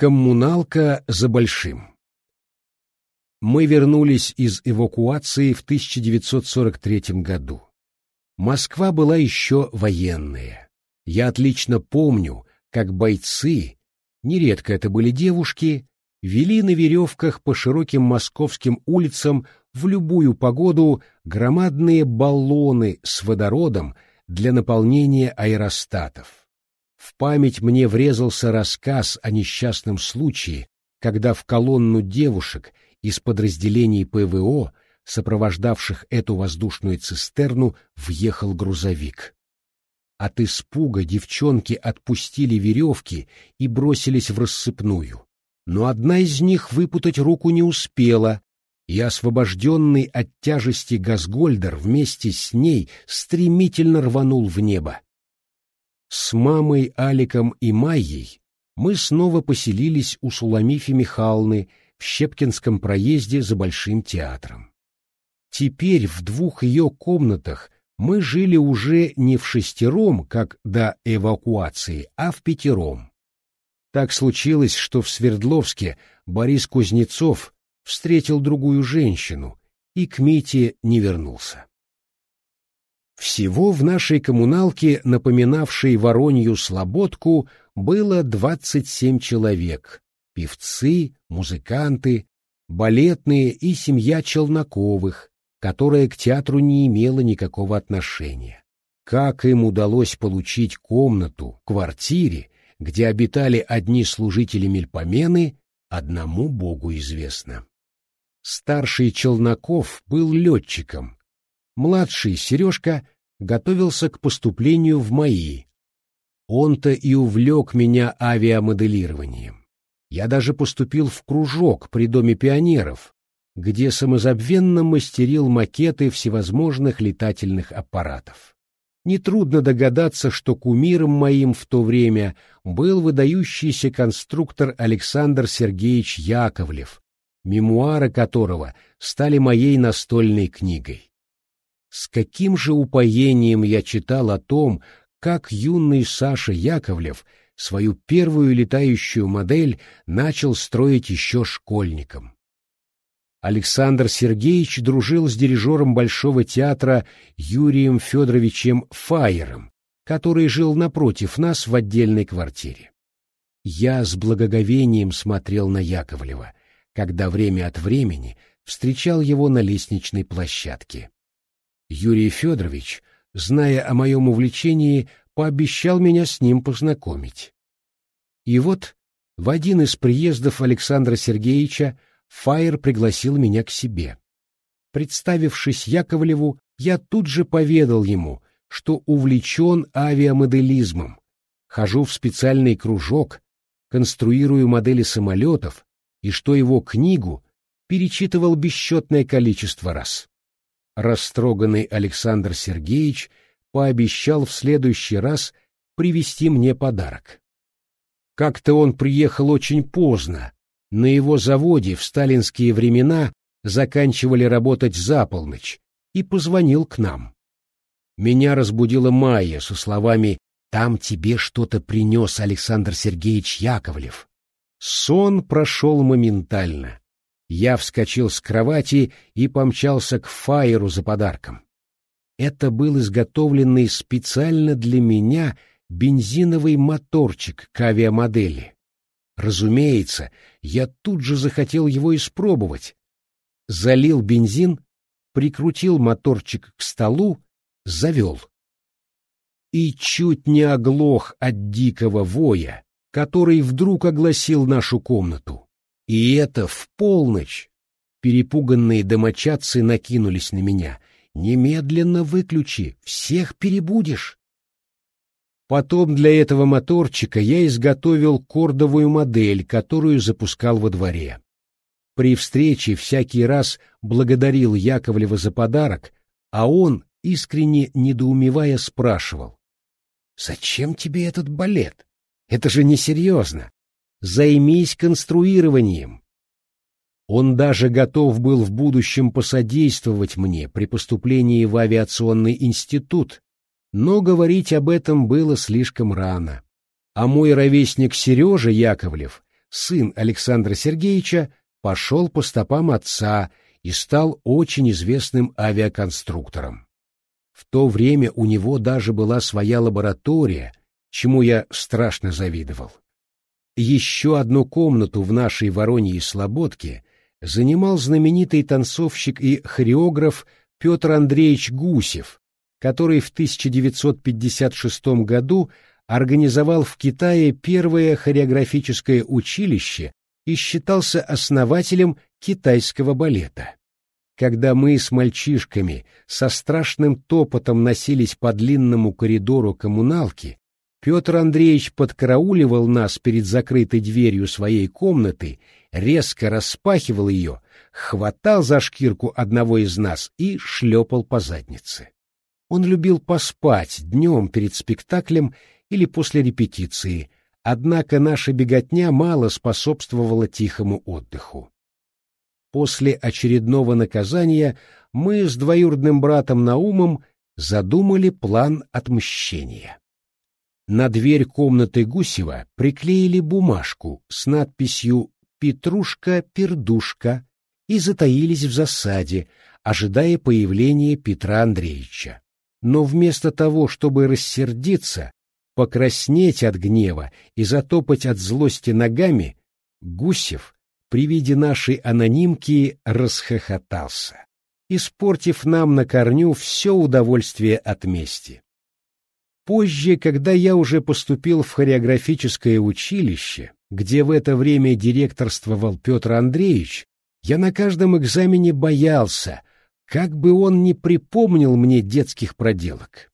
Коммуналка за Большим. Мы вернулись из эвакуации в 1943 году. Москва была еще военная. Я отлично помню, как бойцы, нередко это были девушки, вели на веревках по широким московским улицам в любую погоду громадные баллоны с водородом для наполнения аэростатов. В память мне врезался рассказ о несчастном случае, когда в колонну девушек из подразделений ПВО, сопровождавших эту воздушную цистерну, въехал грузовик. От испуга девчонки отпустили веревки и бросились в рассыпную. Но одна из них выпутать руку не успела, и освобожденный от тяжести Газгольдер вместе с ней стремительно рванул в небо. С мамой, Аликом и Майей мы снова поселились у Суламифи Михайловны в Щепкинском проезде за Большим театром. Теперь в двух ее комнатах мы жили уже не в шестером, как до эвакуации, а в пятером. Так случилось, что в Свердловске Борис Кузнецов встретил другую женщину и к Мите не вернулся. Всего в нашей коммуналке, напоминавшей Воронью Слободку, было 27 человек. Певцы, музыканты, балетные и семья Челноковых, которая к театру не имела никакого отношения. Как им удалось получить комнату, квартире, где обитали одни служители Мельпомены, одному Богу известно. Старший Челноков был летчиком, Младший, Сережка, готовился к поступлению в МАИ. Он-то и увлек меня авиамоделированием. Я даже поступил в кружок при Доме пионеров, где самозабвенно мастерил макеты всевозможных летательных аппаратов. Нетрудно догадаться, что кумиром моим в то время был выдающийся конструктор Александр Сергеевич Яковлев, мемуары которого стали моей настольной книгой. С каким же упоением я читал о том, как юный Саша Яковлев свою первую летающую модель начал строить еще школьником. Александр Сергеевич дружил с дирижером Большого театра Юрием Федоровичем Фаером, который жил напротив нас в отдельной квартире. Я с благоговением смотрел на Яковлева, когда время от времени встречал его на лестничной площадке. Юрий Федорович, зная о моем увлечении, пообещал меня с ним познакомить. И вот в один из приездов Александра Сергеевича Фаер пригласил меня к себе. Представившись Яковлеву, я тут же поведал ему, что увлечен авиамоделизмом, хожу в специальный кружок, конструирую модели самолетов и что его книгу перечитывал бесчетное количество раз растроганный Александр Сергеевич пообещал в следующий раз привезти мне подарок. Как-то он приехал очень поздно. На его заводе в сталинские времена заканчивали работать за полночь и позвонил к нам. Меня разбудила Майя со словами «Там тебе что-то принес Александр Сергеевич Яковлев». Сон прошел моментально. Я вскочил с кровати и помчался к Фаеру за подарком. Это был изготовленный специально для меня бензиновый моторчик к авиамодели. Разумеется, я тут же захотел его испробовать. Залил бензин, прикрутил моторчик к столу, завел. И чуть не оглох от дикого воя, который вдруг огласил нашу комнату. И это в полночь. Перепуганные домочадцы накинулись на меня. «Немедленно выключи, всех перебудешь». Потом для этого моторчика я изготовил кордовую модель, которую запускал во дворе. При встрече всякий раз благодарил Яковлева за подарок, а он, искренне недоумевая, спрашивал. «Зачем тебе этот балет? Это же несерьезно займись конструированием. Он даже готов был в будущем посодействовать мне при поступлении в авиационный институт, но говорить об этом было слишком рано. А мой ровесник Сережа Яковлев сын Александра Сергеевича, пошел по стопам отца и стал очень известным авиаконструктором. В то время у него даже была своя лаборатория, чему я страшно завидовал. Еще одну комнату в нашей Вороньей Слободке занимал знаменитый танцовщик и хореограф Петр Андреевич Гусев, который в 1956 году организовал в Китае первое хореографическое училище и считался основателем китайского балета. Когда мы с мальчишками со страшным топотом носились по длинному коридору коммуналки, Петр Андреевич подкарауливал нас перед закрытой дверью своей комнаты, резко распахивал ее, хватал за шкирку одного из нас и шлепал по заднице. Он любил поспать днем перед спектаклем или после репетиции, однако наша беготня мало способствовала тихому отдыху. После очередного наказания мы с двоюродным братом Наумом задумали план отмщения. На дверь комнаты Гусева приклеили бумажку с надписью «Петрушка-пердушка» и затаились в засаде, ожидая появления Петра Андреевича. Но вместо того, чтобы рассердиться, покраснеть от гнева и затопать от злости ногами, Гусев при виде нашей анонимки расхохотался, испортив нам на корню все удовольствие от мести. Позже, когда я уже поступил в хореографическое училище, где в это время директорствовал Петр Андреевич, я на каждом экзамене боялся, как бы он не припомнил мне детских проделок.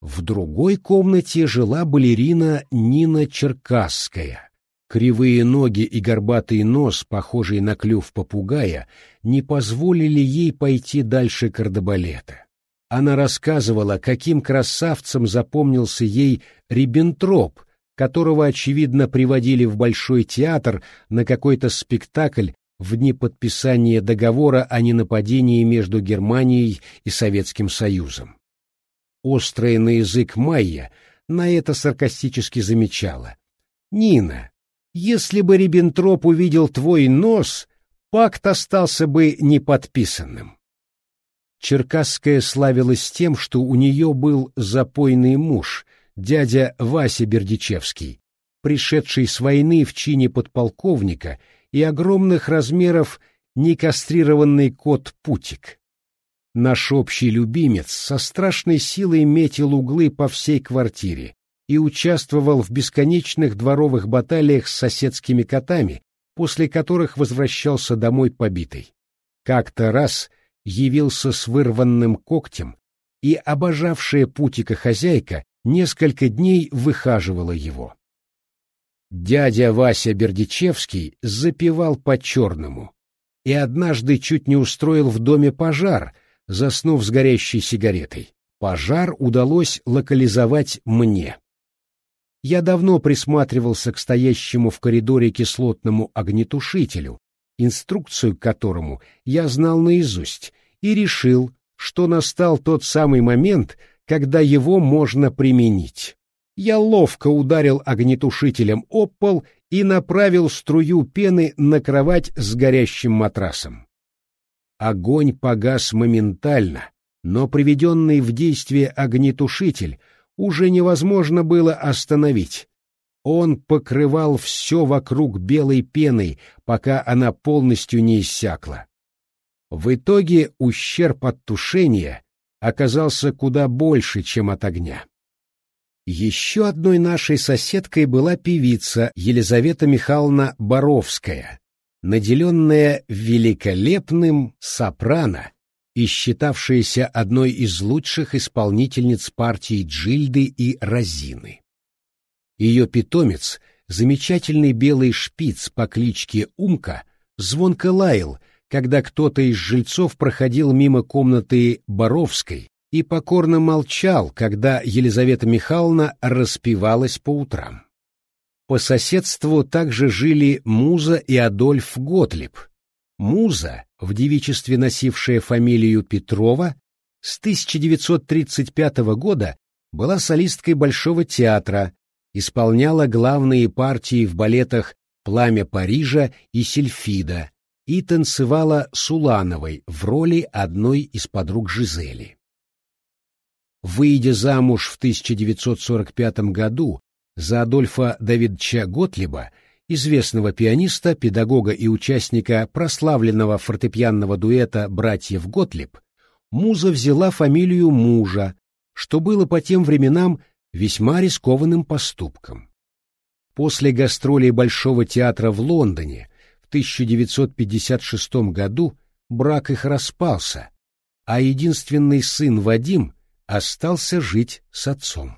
В другой комнате жила балерина Нина Черкасская. Кривые ноги и горбатый нос, похожий на клюв попугая, не позволили ей пойти дальше кардебалета. Она рассказывала, каким красавцем запомнился ей Риббентроп, которого, очевидно, приводили в Большой театр на какой-то спектакль в дни подписания договора о ненападении между Германией и Советским Союзом. Острая на язык Майя на это саркастически замечала. «Нина, если бы Риббентроп увидел твой нос, пакт остался бы неподписанным». Черкасская славилась тем, что у нее был запойный муж, дядя Вася Бердичевский, пришедший с войны в чине подполковника и огромных размеров некастрированный кот Путик. Наш общий любимец со страшной силой метил углы по всей квартире и участвовал в бесконечных дворовых баталиях с соседскими котами, после которых возвращался домой побитый. Как-то раз — явился с вырванным когтем, и обожавшая Путика хозяйка несколько дней выхаживала его. Дядя Вася Бердичевский запивал по-черному и однажды чуть не устроил в доме пожар, заснув с горящей сигаретой. Пожар удалось локализовать мне. Я давно присматривался к стоящему в коридоре кислотному огнетушителю, инструкцию к которому я знал наизусть, и решил, что настал тот самый момент, когда его можно применить. Я ловко ударил огнетушителем об пол и направил струю пены на кровать с горящим матрасом. Огонь погас моментально, но приведенный в действие огнетушитель уже невозможно было остановить. Он покрывал все вокруг белой пеной, пока она полностью не иссякла. В итоге ущерб от тушения оказался куда больше, чем от огня. Еще одной нашей соседкой была певица Елизавета Михайловна Боровская, наделенная великолепным сопрано и считавшаяся одной из лучших исполнительниц партий Джильды и Розины. Ее питомец, замечательный белый шпиц по кличке Умка, звонко лаял, когда кто-то из жильцов проходил мимо комнаты Боровской и покорно молчал, когда Елизавета Михайловна распевалась по утрам. По соседству также жили Муза и Адольф Готлиб. Муза, в девичестве носившая фамилию Петрова, с 1935 года была солисткой Большого театра, исполняла главные партии в балетах «Пламя Парижа» и «Сильфида» и танцевала с Улановой в роли одной из подруг Жизели. Выйдя замуж в 1945 году за Адольфа Давидовича Готлиба, известного пианиста, педагога и участника прославленного фортепианного дуэта «Братьев Готлиб», Муза взяла фамилию мужа, что было по тем временам весьма рискованным поступком. После гастролей Большого театра в Лондоне в 1956 году брак их распался, а единственный сын Вадим остался жить с отцом.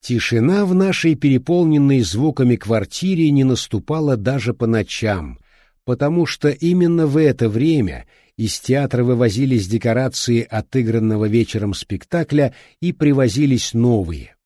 Тишина в нашей переполненной звуками квартире не наступала даже по ночам, потому что именно в это время из театра вывозились декорации отыгранного вечером спектакля и привозились новые.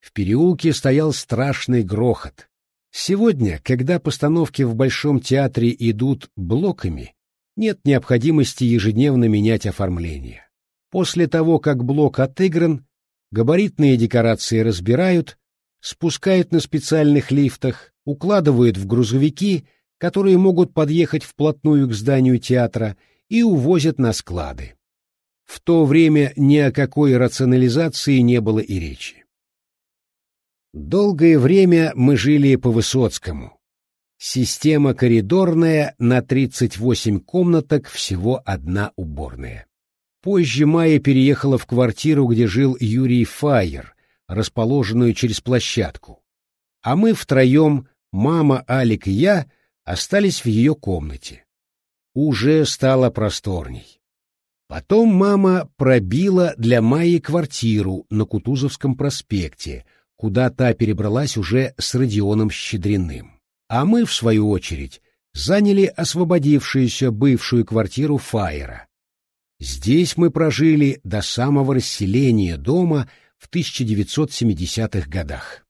В переулке стоял страшный грохот. Сегодня, когда постановки в Большом театре идут блоками, нет необходимости ежедневно менять оформление. После того, как блок отыгран, Габаритные декорации разбирают, спускают на специальных лифтах, укладывают в грузовики, которые могут подъехать вплотную к зданию театра, и увозят на склады. В то время ни о какой рационализации не было и речи. Долгое время мы жили по Высоцкому. Система коридорная, на 38 комнаток всего одна уборная. Позже Майя переехала в квартиру, где жил Юрий Файер, расположенную через площадку. А мы втроем, мама, Алик и я, остались в ее комнате. Уже стало просторней. Потом мама пробила для Майи квартиру на Кутузовском проспекте, куда та перебралась уже с Родионом Щедриным. А мы, в свою очередь, заняли освободившуюся бывшую квартиру Файера, Здесь мы прожили до самого расселения дома в 1970-х годах.